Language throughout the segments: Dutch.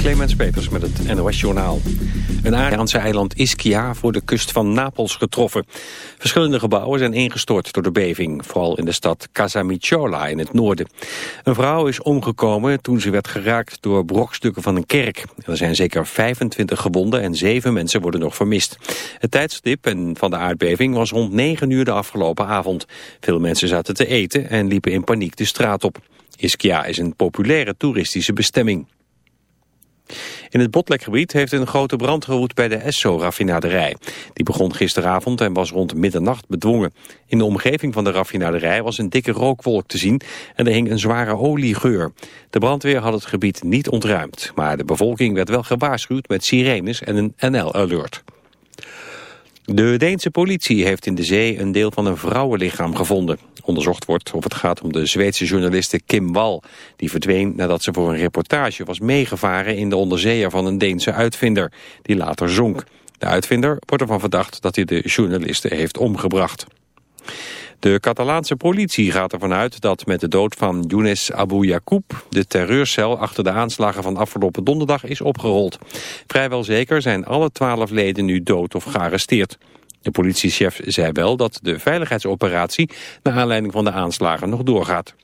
Clemens Peters met het NOS Journaal. Een Ariaanse eiland Ischia voor de kust van Napels getroffen. Verschillende gebouwen zijn ingestort door de beving. Vooral in de stad Casamicciola in het noorden. Een vrouw is omgekomen toen ze werd geraakt door brokstukken van een kerk. Er zijn zeker 25 gewonden en 7 mensen worden nog vermist. Het tijdstip van de aardbeving was rond 9 uur de afgelopen avond. Veel mensen zaten te eten en liepen in paniek de straat op. Ischia is een populaire toeristische bestemming. In het Botlekgebied heeft een grote brand gewoed bij de Esso-raffinaderij. Die begon gisteravond en was rond middernacht bedwongen. In de omgeving van de raffinaderij was een dikke rookwolk te zien en er hing een zware oliegeur. De brandweer had het gebied niet ontruimd, maar de bevolking werd wel gewaarschuwd met sirenes en een NL-alert. De Deense politie heeft in de zee een deel van een vrouwenlichaam gevonden. Onderzocht wordt of het gaat om de Zweedse journaliste Kim Wall. Die verdween nadat ze voor een reportage was meegevaren in de onderzeeër van een Deense uitvinder. Die later zonk. De uitvinder wordt ervan verdacht dat hij de journaliste heeft omgebracht. De Catalaanse politie gaat ervan uit dat met de dood van Younes Abu Yacoub de terreurcel achter de aanslagen van afgelopen donderdag is opgerold. Vrijwel zeker zijn alle twaalf leden nu dood of gearresteerd. De politiechef zei wel dat de veiligheidsoperatie naar aanleiding van de aanslagen nog doorgaat.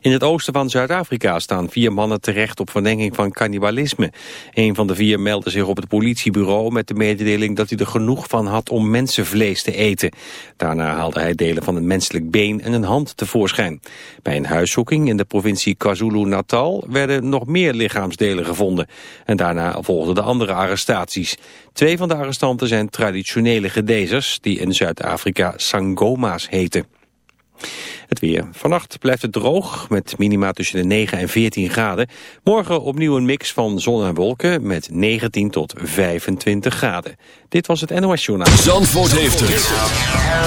In het oosten van Zuid-Afrika staan vier mannen terecht op verdenking van cannibalisme. Een van de vier meldde zich op het politiebureau met de mededeling dat hij er genoeg van had om mensenvlees te eten. Daarna haalde hij delen van een menselijk been en een hand tevoorschijn. Bij een huiszoeking in de provincie KwaZulu-Natal werden nog meer lichaamsdelen gevonden. En daarna volgden de andere arrestaties. Twee van de arrestanten zijn traditionele gedezers die in Zuid-Afrika sangoma's heten. Het weer. Vannacht blijft het droog met minima tussen de 9 en 14 graden. Morgen opnieuw een mix van zon en wolken met 19 tot 25 graden. Dit was het NOS Journaal. Zandvoort heeft het.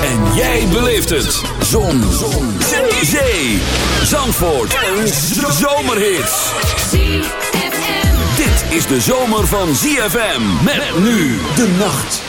En jij beleeft het. Zon. zon. Zee. Zee. Zandvoort. Een zomerhit. Dit is de zomer van ZFM. Met nu de nacht.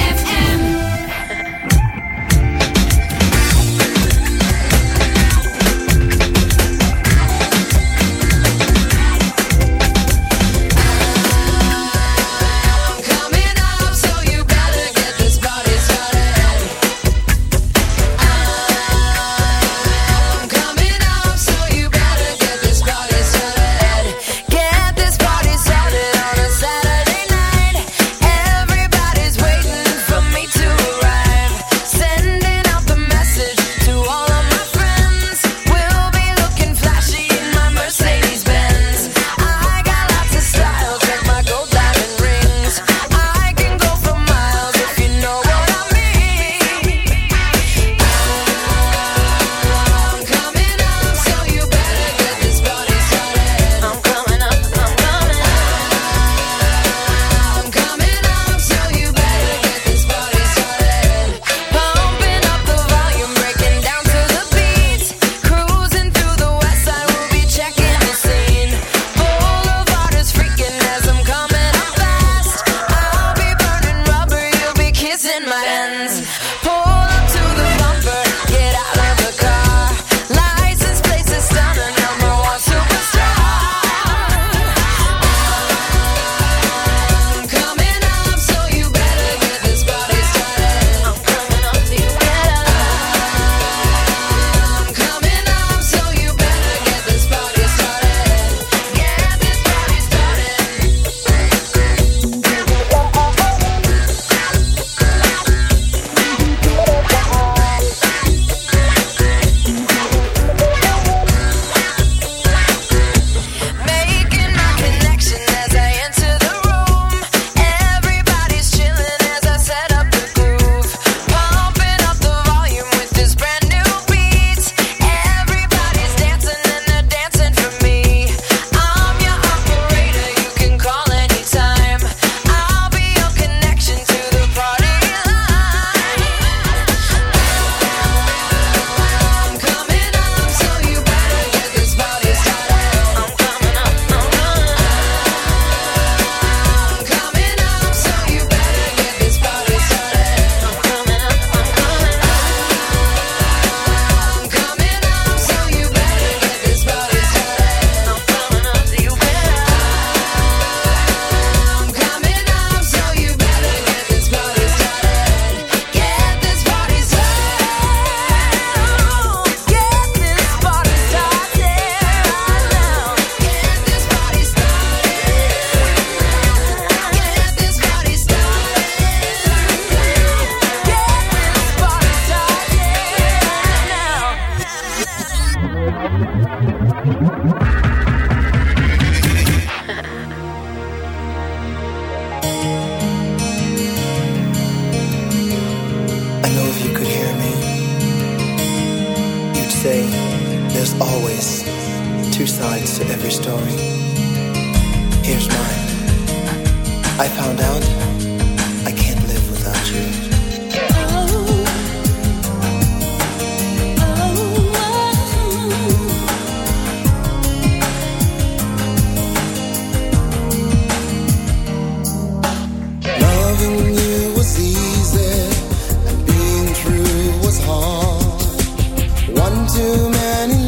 Too many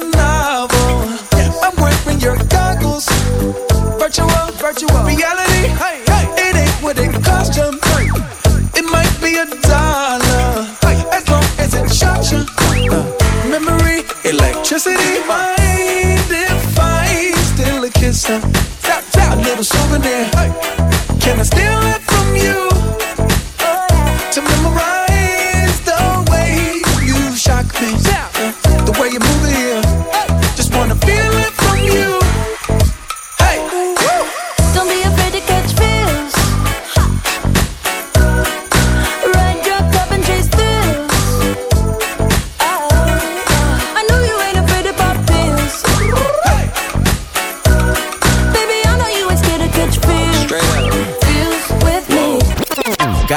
Your novel. I'm wearing your goggles. Virtual, virtual reality. Hey, hey, it ain't what it cost you. It might be a dollar. Hey, as long as it shocks you. Uh, memory, electricity. Mind if I steal a kiss? Tap, tap, a little souvenir. Can I steal it